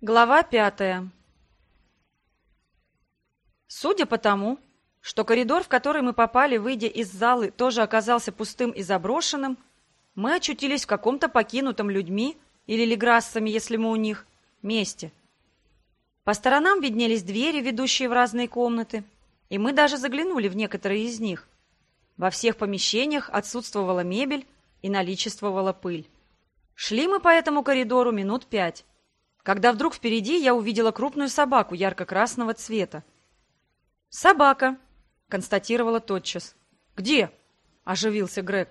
Глава пятая Судя по тому, что коридор, в который мы попали, выйдя из залы, тоже оказался пустым и заброшенным, мы очутились в каком-то покинутом людьми или леграссами, если мы у них, месте. По сторонам виднелись двери, ведущие в разные комнаты, и мы даже заглянули в некоторые из них. Во всех помещениях отсутствовала мебель и наличествовала пыль. Шли мы по этому коридору минут пять когда вдруг впереди я увидела крупную собаку ярко-красного цвета. «Собака», — констатировала тотчас. «Где?» — оживился Грег.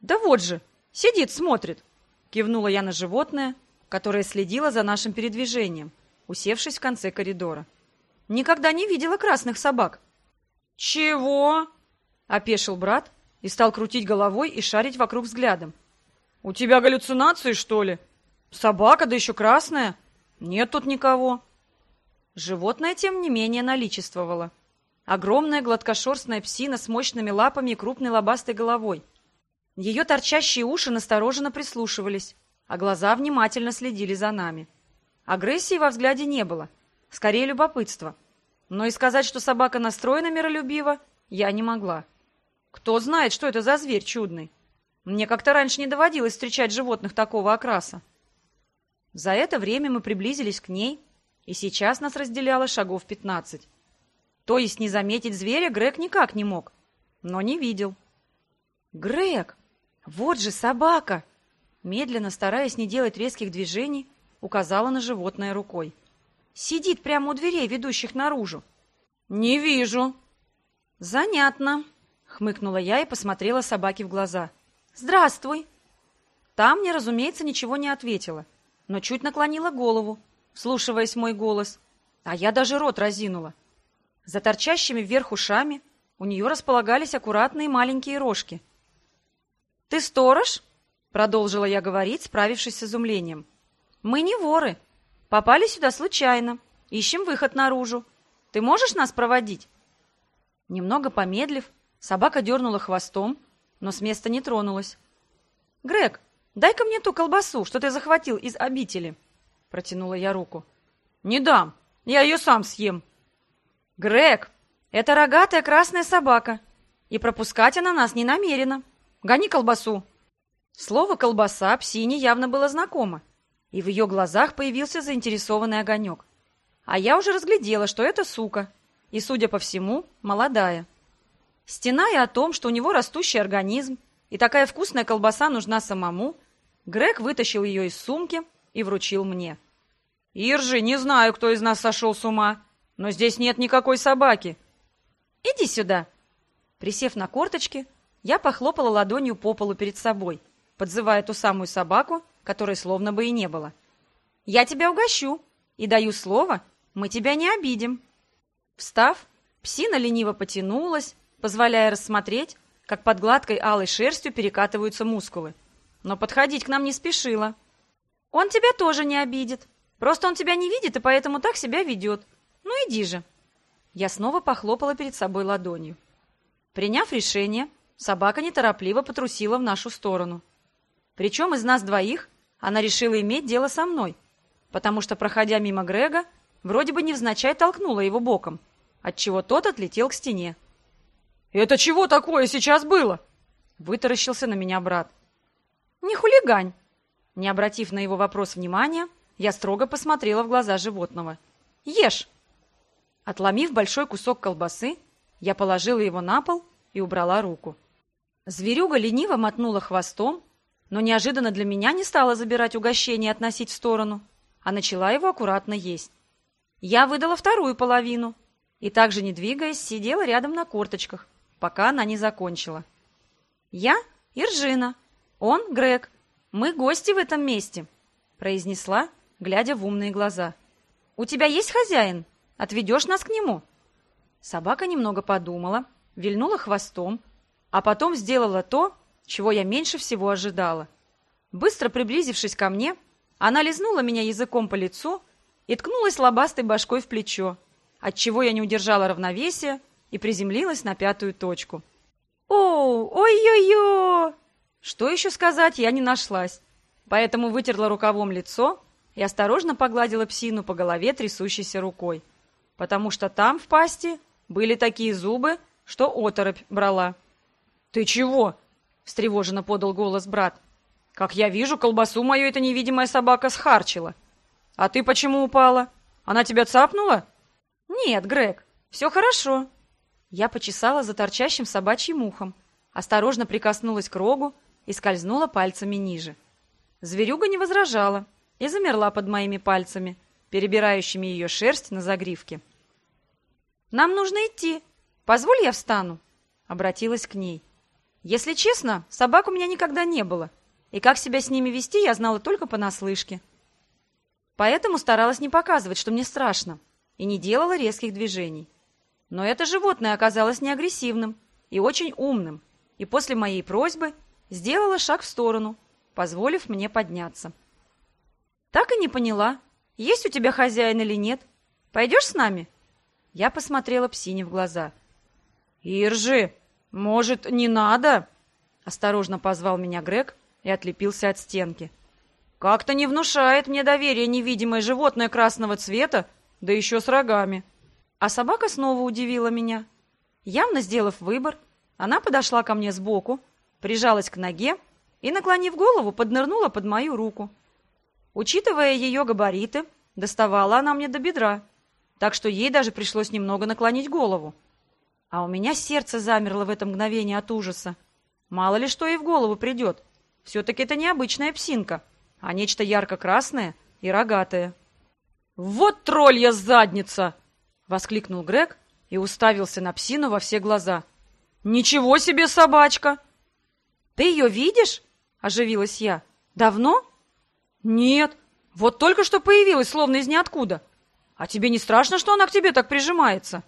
«Да вот же, сидит, смотрит», — кивнула я на животное, которое следило за нашим передвижением, усевшись в конце коридора. «Никогда не видела красных собак». «Чего?» — опешил брат и стал крутить головой и шарить вокруг взглядом. «У тебя галлюцинации, что ли?» Собака, да еще красная. Нет тут никого. Животное, тем не менее, наличествовало. Огромная гладкошерстная псина с мощными лапами и крупной лобастой головой. Ее торчащие уши настороженно прислушивались, а глаза внимательно следили за нами. Агрессии во взгляде не было, скорее любопытство. Но и сказать, что собака настроена миролюбиво, я не могла. Кто знает, что это за зверь чудный. Мне как-то раньше не доводилось встречать животных такого окраса. За это время мы приблизились к ней, и сейчас нас разделяло шагов пятнадцать. То есть не заметить зверя Грег никак не мог, но не видел. «Грег! Вот же собака!» Медленно, стараясь не делать резких движений, указала на животное рукой. «Сидит прямо у дверей, ведущих наружу». «Не вижу». «Занятно», — хмыкнула я и посмотрела собаке в глаза. «Здравствуй». Там мне, разумеется, ничего не ответила — но чуть наклонила голову, вслушиваясь в мой голос, а я даже рот разинула. За торчащими вверх ушами у нее располагались аккуратные маленькие рожки. «Ты сторож?» — продолжила я говорить, справившись с изумлением. «Мы не воры. Попали сюда случайно. Ищем выход наружу. Ты можешь нас проводить?» Немного помедлив, собака дернула хвостом, но с места не тронулась. «Грег, «Дай-ка мне ту колбасу, что ты захватил из обители!» Протянула я руку. «Не дам! Я ее сам съем!» «Грег, это рогатая красная собака, и пропускать она нас не намерена. Гони колбасу!» Слово «колбаса» псине явно было знакомо, и в ее глазах появился заинтересованный огонек. А я уже разглядела, что это сука, и, судя по всему, молодая. Стеная о том, что у него растущий организм, и такая вкусная колбаса нужна самому, Грег вытащил ее из сумки и вручил мне. «Иржи, не знаю, кто из нас сошел с ума, но здесь нет никакой собаки». «Иди сюда». Присев на корточки, я похлопала ладонью по полу перед собой, подзывая ту самую собаку, которой словно бы и не было. «Я тебя угощу и даю слово, мы тебя не обидим». Встав, псина лениво потянулась, позволяя рассмотреть, как под гладкой алой шерстью перекатываются мускулы но подходить к нам не спешила. Он тебя тоже не обидит. Просто он тебя не видит и поэтому так себя ведет. Ну иди же. Я снова похлопала перед собой ладонью. Приняв решение, собака неторопливо потрусила в нашу сторону. Причем из нас двоих она решила иметь дело со мной, потому что, проходя мимо Грега, вроде бы невзначай толкнула его боком, отчего тот отлетел к стене. «Это чего такое сейчас было?» Вытаращился на меня брат. «Не хулигань!» Не обратив на его вопрос внимания, я строго посмотрела в глаза животного. «Ешь!» Отломив большой кусок колбасы, я положила его на пол и убрала руку. Зверюга лениво мотнула хвостом, но неожиданно для меня не стала забирать угощение и относить в сторону, а начала его аккуратно есть. Я выдала вторую половину и также, не двигаясь, сидела рядом на корточках, пока она не закончила. Я — Иржина, «Он Грег. Мы гости в этом месте», — произнесла, глядя в умные глаза. «У тебя есть хозяин? Отведешь нас к нему?» Собака немного подумала, вильнула хвостом, а потом сделала то, чего я меньше всего ожидала. Быстро приблизившись ко мне, она лизнула меня языком по лицу и ткнулась лобастой башкой в плечо, отчего я не удержала равновесия и приземлилась на пятую точку. «О, ой-ой-ой!» Что еще сказать, я не нашлась, поэтому вытерла рукавом лицо и осторожно погладила псину по голове трясущейся рукой, потому что там, в пасти, были такие зубы, что оторопь брала. «Ты чего?» — встревоженно подал голос брат. «Как я вижу, колбасу мою эта невидимая собака схарчила. А ты почему упала? Она тебя цапнула?» «Нет, Грег, все хорошо». Я почесала за торчащим собачьим ухом, осторожно прикоснулась к рогу и скользнула пальцами ниже. Зверюга не возражала и замерла под моими пальцами, перебирающими ее шерсть на загривке. «Нам нужно идти. Позволь я встану?» Обратилась к ней. Если честно, собак у меня никогда не было, и как себя с ними вести я знала только понаслышке. Поэтому старалась не показывать, что мне страшно, и не делала резких движений. Но это животное оказалось не агрессивным и очень умным, и после моей просьбы сделала шаг в сторону, позволив мне подняться. Так и не поняла, есть у тебя хозяин или нет. Пойдешь с нами? Я посмотрела псине в глаза. «Иржи!» «Может, не надо?» — осторожно позвал меня Грег и отлепился от стенки. «Как-то не внушает мне доверие невидимое животное красного цвета, да еще с рогами». А собака снова удивила меня. Явно сделав выбор, она подошла ко мне сбоку, прижалась к ноге и, наклонив голову, поднырнула под мою руку. Учитывая ее габариты, доставала она мне до бедра, так что ей даже пришлось немного наклонить голову. А у меня сердце замерло в это мгновение от ужаса. Мало ли что ей в голову придет. Все-таки это не обычная псинка, а нечто ярко-красное и рогатое. «Вот троллья задница!» — воскликнул Грег и уставился на псину во все глаза. «Ничего себе собачка!» «Ты ее видишь?» — оживилась я. «Давно?» «Нет, вот только что появилась, словно из ниоткуда. А тебе не страшно, что она к тебе так прижимается?»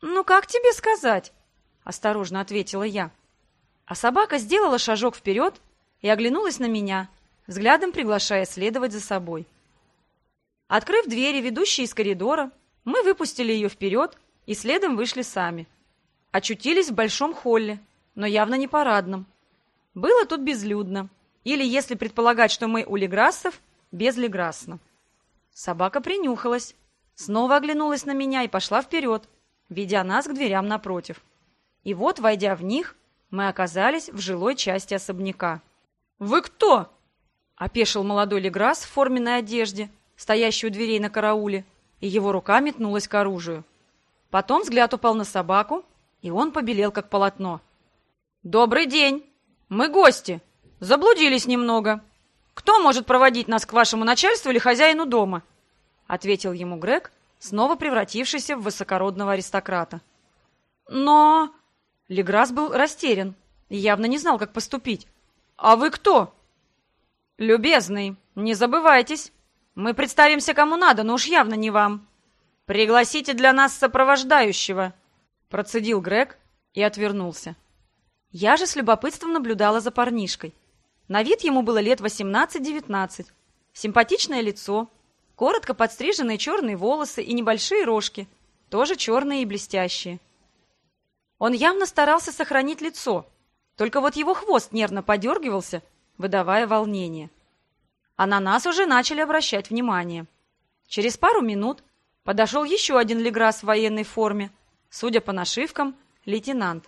«Ну, как тебе сказать?» — осторожно ответила я. А собака сделала шажок вперед и оглянулась на меня, взглядом приглашая следовать за собой. Открыв двери, ведущие из коридора, мы выпустили ее вперед и следом вышли сами. Очутились в большом холле, но явно не парадном. Было тут безлюдно, или, если предполагать, что мы у Леграссов, безлеграсно. Собака принюхалась, снова оглянулась на меня и пошла вперед, ведя нас к дверям напротив. И вот, войдя в них, мы оказались в жилой части особняка. «Вы кто?» — опешил молодой Леграс в форменной одежде, стоящий у дверей на карауле, и его рука метнулась к оружию. Потом взгляд упал на собаку, и он побелел, как полотно. «Добрый день! Мы гости! Заблудились немного. Кто может проводить нас к вашему начальству или хозяину дома?» — ответил ему Грег, снова превратившийся в высокородного аристократа. Но... Леграс был растерян и явно не знал, как поступить. «А вы кто?» «Любезный, не забывайтесь. Мы представимся кому надо, но уж явно не вам. Пригласите для нас сопровождающего», — процедил Грег и отвернулся. Я же с любопытством наблюдала за парнишкой. На вид ему было лет восемнадцать-девятнадцать. Симпатичное лицо, Коротко подстриженные черные волосы и небольшие рожки, тоже черные и блестящие. Он явно старался сохранить лицо, только вот его хвост нервно подергивался, выдавая волнение. А на нас уже начали обращать внимание. Через пару минут подошел еще один леграс в военной форме, судя по нашивкам, лейтенант.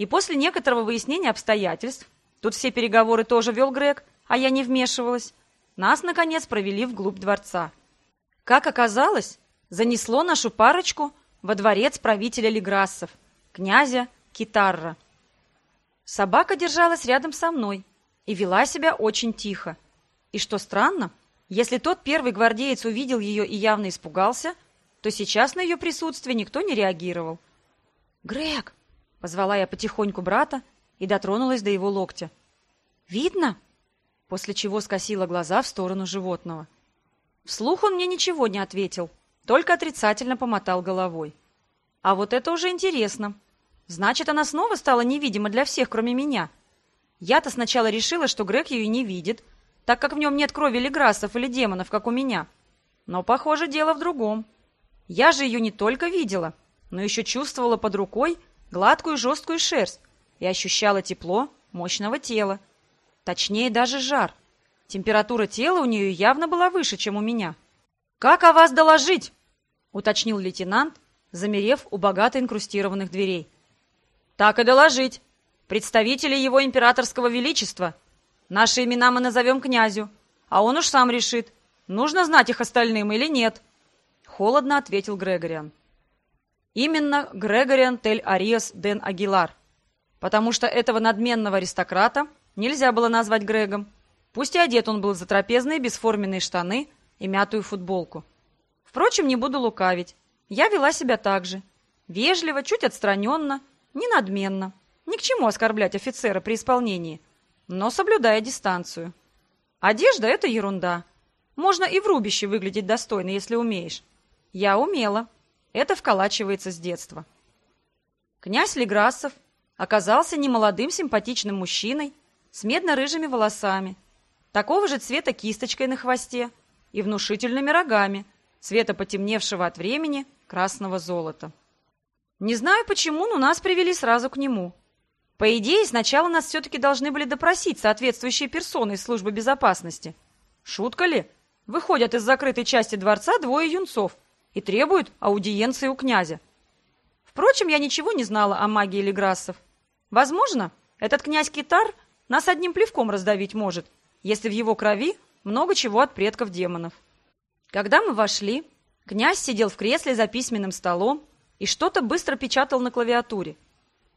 И после некоторого выяснения обстоятельств, тут все переговоры тоже вел Грег, а я не вмешивалась, нас, наконец, провели вглубь дворца. Как оказалось, занесло нашу парочку во дворец правителя Леграссов, князя Китарра. Собака держалась рядом со мной и вела себя очень тихо. И что странно, если тот первый гвардеец увидел ее и явно испугался, то сейчас на ее присутствие никто не реагировал. «Грег!» — позвала я потихоньку брата и дотронулась до его локтя. «Видно?» после чего скосила глаза в сторону животного. Вслух он мне ничего не ответил, только отрицательно помотал головой. А вот это уже интересно. Значит, она снова стала невидима для всех, кроме меня. Я-то сначала решила, что Грег ее не видит, так как в нем нет крови леграсов или демонов, как у меня. Но, похоже, дело в другом. Я же ее не только видела, но еще чувствовала под рукой гладкую жесткую шерсть и ощущала тепло мощного тела. Точнее, даже жар. Температура тела у нее явно была выше, чем у меня. «Как о вас доложить?» — уточнил лейтенант, замерев у богато инкрустированных дверей. «Так и доложить. Представители его императорского величества. Наши имена мы назовем князю, а он уж сам решит, нужно знать их остальным или нет», — холодно ответил Грегориан. Именно Грегориан Тель Ариас Ден Агилар, потому что этого надменного аристократа нельзя было назвать Грегом, пусть и одет он был за трапезные бесформенные штаны и мятую футболку. Впрочем, не буду лукавить. Я вела себя так же. Вежливо, чуть отстраненно, не надменно. Ни к чему оскорблять офицера при исполнении, но соблюдая дистанцию. Одежда — это ерунда. Можно и в рубище выглядеть достойно, если умеешь. Я умела. Это вколачивается с детства. Князь Леграссов оказался немолодым симпатичным мужчиной с медно-рыжими волосами, такого же цвета кисточкой на хвосте и внушительными рогами, цвета потемневшего от времени красного золота. Не знаю почему, но нас привели сразу к нему. По идее, сначала нас все-таки должны были допросить соответствующие персоны из службы безопасности. Шутка ли? Выходят из закрытой части дворца двое юнцов и требуют аудиенции у князя. Впрочем, я ничего не знала о магии Леграссов. Возможно, этот князь Китар нас одним плевком раздавить может, если в его крови много чего от предков демонов. Когда мы вошли, князь сидел в кресле за письменным столом и что-то быстро печатал на клавиатуре.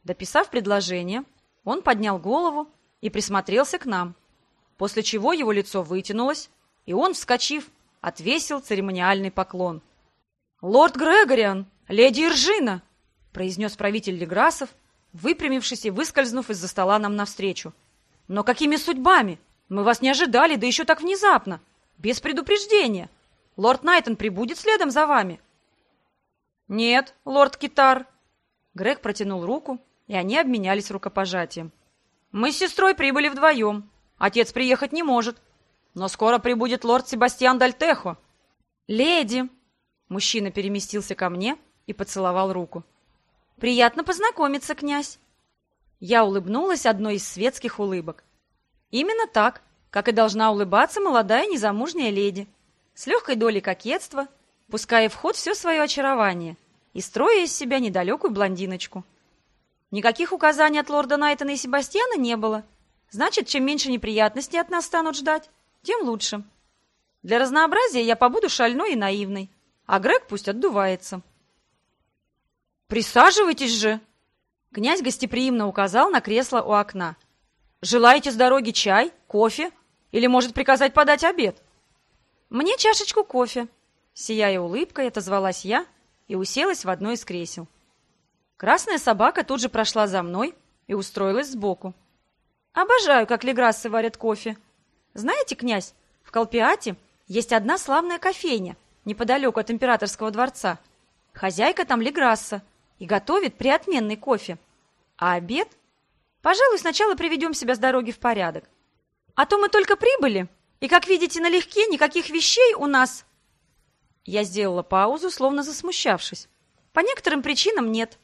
Дописав предложение, он поднял голову и присмотрелся к нам, после чего его лицо вытянулось, и он, вскочив, отвесил церемониальный поклон. «Лорд Грегориан, леди Иржина!» произнес правитель Леграсов, выпрямившись и выскользнув из-за стола нам навстречу. «Но какими судьбами? Мы вас не ожидали, да еще так внезапно, без предупреждения. Лорд Найтон прибудет следом за вами?» «Нет, лорд Китар». Грег протянул руку, и они обменялись рукопожатием. «Мы с сестрой прибыли вдвоем. Отец приехать не может. Но скоро прибудет лорд Себастьян Дальтехо». «Леди!» Мужчина переместился ко мне и поцеловал руку. «Приятно познакомиться, князь!» Я улыбнулась одной из светских улыбок. Именно так, как и должна улыбаться молодая незамужняя леди с легкой долей кокетства, пуская в ход все свое очарование и строя из себя недалекую блондиночку. Никаких указаний от лорда Найтона и Себастьяна не было. Значит, чем меньше неприятностей от нас станут ждать, тем лучше. Для разнообразия я побуду шальной и наивной, а Грег пусть отдувается. «Присаживайтесь же!» Князь гостеприимно указал на кресло у окна. «Желаете с дороги чай, кофе? Или, может, приказать подать обед?» «Мне чашечку кофе», — сияя улыбкой, отозвалась я и уселась в одно из кресел. Красная собака тут же прошла за мной и устроилась сбоку. «Обожаю, как леграссы варят кофе. Знаете, князь, в Колпиате есть одна славная кофейня неподалеку от императорского дворца. Хозяйка там леграсса и готовит приотменный кофе. А обед? Пожалуй, сначала приведем себя с дороги в порядок. А то мы только прибыли, и, как видите, налегке никаких вещей у нас...» Я сделала паузу, словно засмущавшись. «По некоторым причинам нет».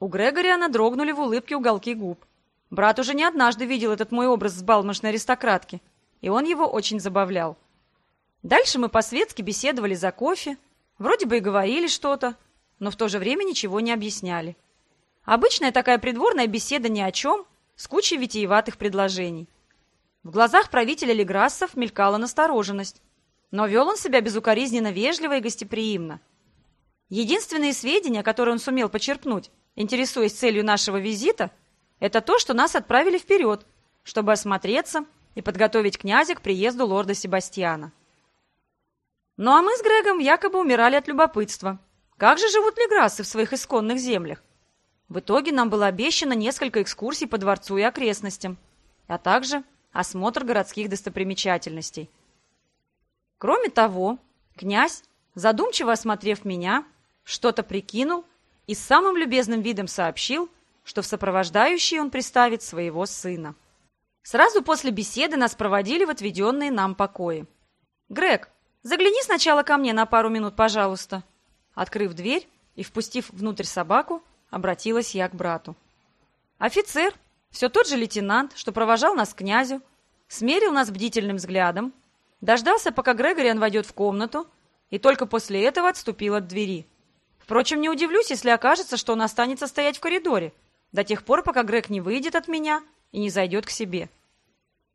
У Грегориана дрогнули в улыбке уголки губ. Брат уже не однажды видел этот мой образ с балмошной аристократки, и он его очень забавлял. Дальше мы по-светски беседовали за кофе, вроде бы и говорили что-то, но в то же время ничего не объясняли. Обычная такая придворная беседа ни о чем, с кучей витиеватых предложений. В глазах правителя Леграссов мелькала настороженность, но вел он себя безукоризненно вежливо и гостеприимно. Единственные сведения, которые он сумел почерпнуть, интересуясь целью нашего визита, это то, что нас отправили вперед, чтобы осмотреться и подготовить князя к приезду лорда Себастьяна. Ну а мы с Грегом якобы умирали от любопытства. Как же живут леграссы в своих исконных землях? В итоге нам было обещано несколько экскурсий по дворцу и окрестностям, а также осмотр городских достопримечательностей. Кроме того, князь, задумчиво осмотрев меня, что-то прикинул и с самым любезным видом сообщил, что в сопровождающий он приставит своего сына. Сразу после беседы нас проводили в отведенные нам покои. «Грег, загляни сначала ко мне на пару минут, пожалуйста». Открыв дверь и впустив внутрь собаку, обратилась я к брату. Офицер, все тот же лейтенант, что провожал нас к князю, смерил нас бдительным взглядом, дождался, пока Грегориан войдет в комнату, и только после этого отступил от двери. Впрочем, не удивлюсь, если окажется, что он останется стоять в коридоре до тех пор, пока Грег не выйдет от меня и не зайдет к себе.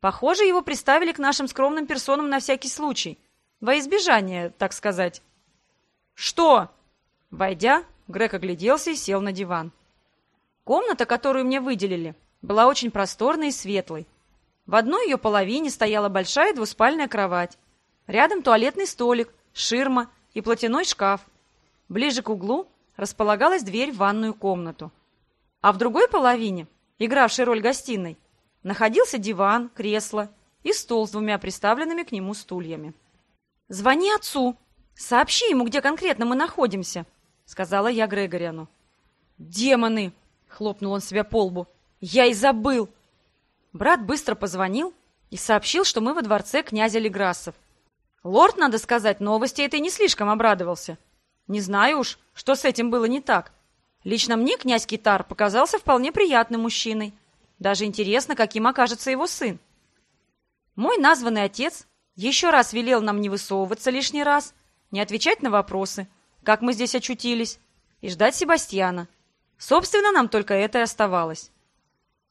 Похоже, его приставили к нашим скромным персонам на всякий случай, во избежание, так сказать. «Что?» Войдя, Грег огляделся и сел на диван. Комната, которую мне выделили, была очень просторной и светлой. В одной ее половине стояла большая двуспальная кровать. Рядом туалетный столик, ширма и платяной шкаф. Ближе к углу располагалась дверь в ванную комнату. А в другой половине, игравшей роль гостиной, находился диван, кресло и стол с двумя приставленными к нему стульями. «Звони отцу! Сообщи ему, где конкретно мы находимся!» — сказала я Грегориану. «Демоны!» — хлопнул он себя по лбу. «Я и забыл!» Брат быстро позвонил и сообщил, что мы во дворце князя Леграсов. Лорд, надо сказать, новости этой не слишком обрадовался. Не знаю уж, что с этим было не так. Лично мне князь Китар показался вполне приятным мужчиной. Даже интересно, каким окажется его сын. Мой названный отец еще раз велел нам не высовываться лишний раз, не отвечать на вопросы, как мы здесь очутились, и ждать Себастьяна. Собственно, нам только это и оставалось.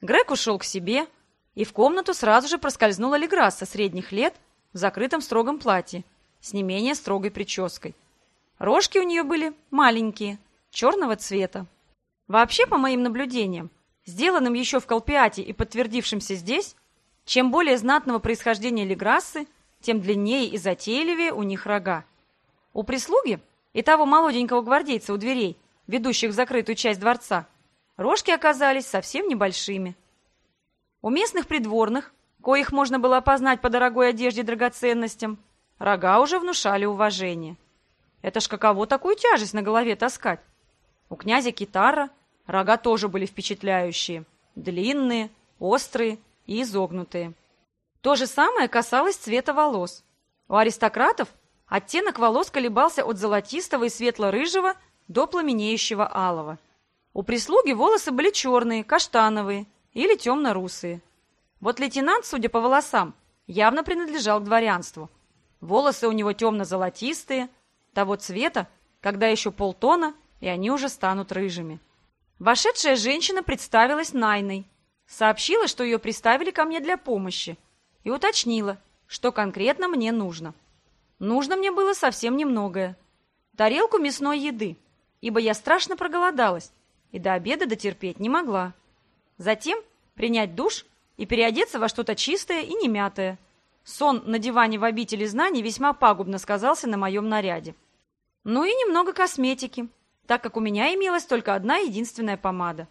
Грег ушел к себе, и в комнату сразу же проскользнула Леграсса средних лет в закрытом строгом платье с не менее строгой прической. Рожки у нее были маленькие, черного цвета. Вообще, по моим наблюдениям, сделанным еще в Колпиате и подтвердившимся здесь, чем более знатного происхождения Леграссы, тем длиннее и затейливее у них рога. У прислуги и того молоденького гвардейца у дверей, ведущих в закрытую часть дворца, рожки оказались совсем небольшими. У местных придворных, коих можно было опознать по дорогой одежде и драгоценностям, рога уже внушали уважение. Это ж каково такую тяжесть на голове таскать? У князя Китара рога тоже были впечатляющие, длинные, острые и изогнутые. То же самое касалось цвета волос. У аристократов оттенок волос колебался от золотистого и светло-рыжего до пламенеющего алого. У прислуги волосы были черные, каштановые или темно-русые. Вот лейтенант, судя по волосам, явно принадлежал к дворянству. Волосы у него темно-золотистые, того цвета, когда еще полтона, и они уже станут рыжими. Вошедшая женщина представилась Найной, сообщила, что ее приставили ко мне для помощи, и уточнила, что конкретно мне нужно. Нужно мне было совсем немногое. Тарелку мясной еды, ибо я страшно проголодалась и до обеда дотерпеть не могла. Затем принять душ и переодеться во что-то чистое и немятое. Сон на диване в обители знаний весьма пагубно сказался на моем наряде. Ну и немного косметики, так как у меня имелась только одна единственная помада.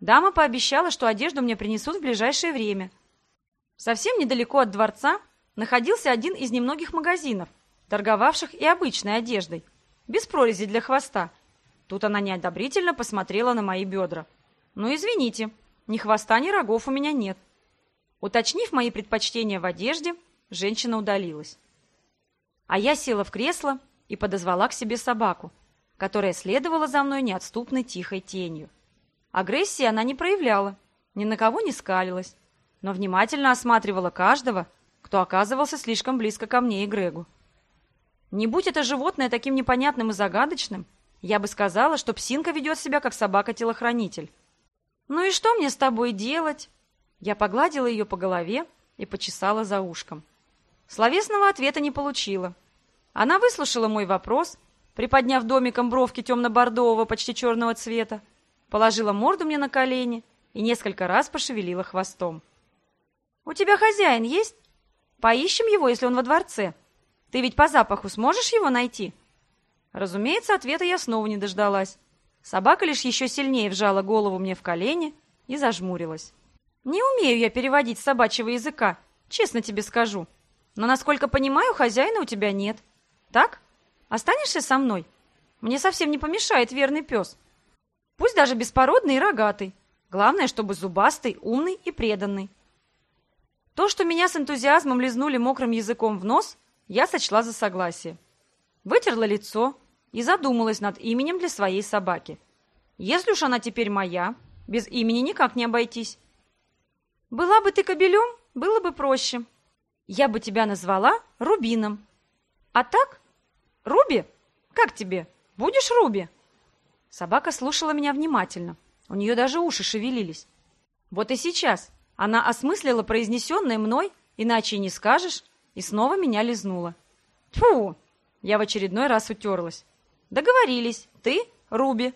Дама пообещала, что одежду мне принесут в ближайшее время. Совсем недалеко от дворца находился один из немногих магазинов, торговавших и обычной одеждой, без прорези для хвоста. Тут она неодобрительно посмотрела на мои бедра. «Ну, извините, ни хвоста, ни рогов у меня нет». Уточнив мои предпочтения в одежде, женщина удалилась. А я села в кресло и подозвала к себе собаку, которая следовала за мной неотступной тихой тенью. Агрессии она не проявляла, ни на кого не скалилась, но внимательно осматривала каждого, кто оказывался слишком близко ко мне и Грегу. Не будь это животное таким непонятным и загадочным, я бы сказала, что псинка ведет себя как собака-телохранитель. «Ну и что мне с тобой делать?» Я погладила ее по голове и почесала за ушком. Словесного ответа не получила. Она выслушала мой вопрос приподняв домиком бровки темно-бордового, почти черного цвета, положила морду мне на колени и несколько раз пошевелила хвостом. «У тебя хозяин есть? Поищем его, если он во дворце. Ты ведь по запаху сможешь его найти?» Разумеется, ответа я снова не дождалась. Собака лишь еще сильнее вжала голову мне в колени и зажмурилась. «Не умею я переводить с собачьего языка, честно тебе скажу. Но, насколько понимаю, хозяина у тебя нет. Так?» Останешься со мной? Мне совсем не помешает верный пес. Пусть даже беспородный и рогатый. Главное, чтобы зубастый, умный и преданный. То, что меня с энтузиазмом лизнули мокрым языком в нос, я сочла за согласие. Вытерла лицо и задумалась над именем для своей собаки. Если уж она теперь моя, без имени никак не обойтись. «Была бы ты кобелем, было бы проще. Я бы тебя назвала Рубином. А так? Руби? Как тебе? Будешь Руби?» Собака слушала меня внимательно. У нее даже уши шевелились. Вот и сейчас она осмыслила произнесенное мной, иначе и не скажешь, и снова меня лизнула. Тьфу! Я в очередной раз утерлась. Договорились. Ты, Руби.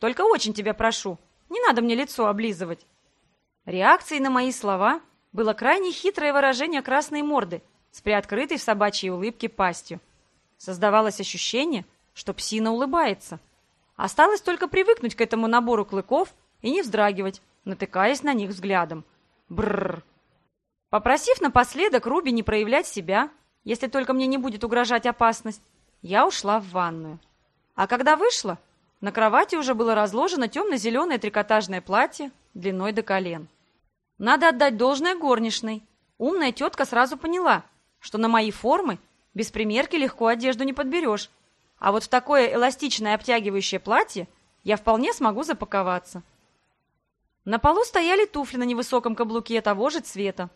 Только очень тебя прошу, не надо мне лицо облизывать. Реакцией на мои слова было крайне хитрое выражение красной морды с приоткрытой в собачьей улыбке пастью. Создавалось ощущение, что псина улыбается. Осталось только привыкнуть к этому набору клыков и не вздрагивать, натыкаясь на них взглядом. Бррр. Попросив напоследок Руби не проявлять себя, если только мне не будет угрожать опасность, я ушла в ванную. А когда вышла, на кровати уже было разложено темно-зеленое трикотажное платье длиной до колен. Надо отдать должное горничной. Умная тетка сразу поняла, что на мои формы без примерки легко одежду не подберешь, а вот в такое эластичное обтягивающее платье я вполне смогу запаковаться. На полу стояли туфли на невысоком каблуке того же цвета.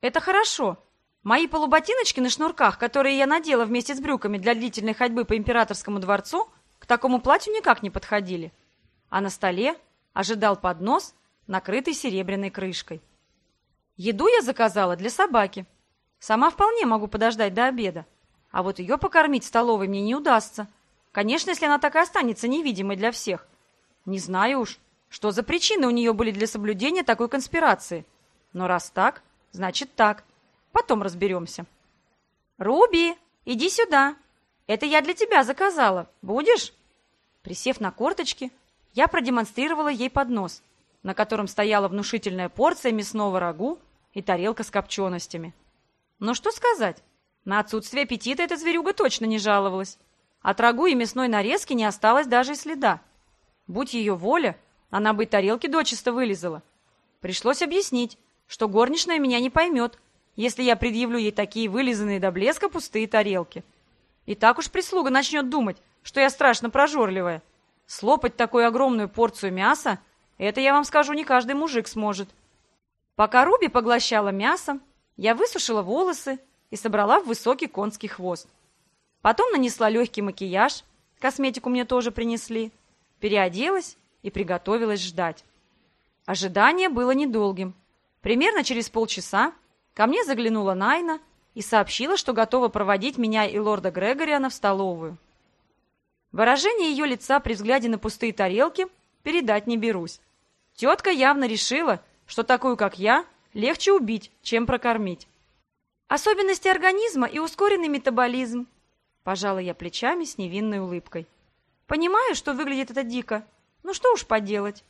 Это хорошо, Мои полуботиночки на шнурках, которые я надела вместе с брюками для длительной ходьбы по императорскому дворцу, к такому платью никак не подходили. А на столе ожидал поднос, накрытый серебряной крышкой. Еду я заказала для собаки. Сама вполне могу подождать до обеда. А вот ее покормить столовой мне не удастся. Конечно, если она так и останется невидимой для всех. Не знаю уж, что за причины у нее были для соблюдения такой конспирации. Но раз так, значит так. Потом разберемся. «Руби, иди сюда. Это я для тебя заказала. Будешь?» Присев на корточки, я продемонстрировала ей поднос, на котором стояла внушительная порция мясного рагу и тарелка с копченостями. Но что сказать, на отсутствие аппетита эта зверюга точно не жаловалась. От рагу и мясной нарезки не осталось даже и следа. Будь ее воля, она бы и тарелки дочисто вылезала. Пришлось объяснить, что горничная меня не поймет, если я предъявлю ей такие вылизанные до блеска пустые тарелки. И так уж прислуга начнет думать, что я страшно прожорливая. Слопать такую огромную порцию мяса — это, я вам скажу, не каждый мужик сможет. Пока Руби поглощала мясо, я высушила волосы и собрала в высокий конский хвост. Потом нанесла легкий макияж, косметику мне тоже принесли, переоделась и приготовилась ждать. Ожидание было недолгим. Примерно через полчаса Ко мне заглянула Найна и сообщила, что готова проводить меня и лорда Грегориана в столовую. Выражение ее лица при взгляде на пустые тарелки передать не берусь. Тетка явно решила, что такую, как я, легче убить, чем прокормить. Особенности организма и ускоренный метаболизм. Пожала я плечами с невинной улыбкой. Понимаю, что выглядит это дико. Ну что уж поделать.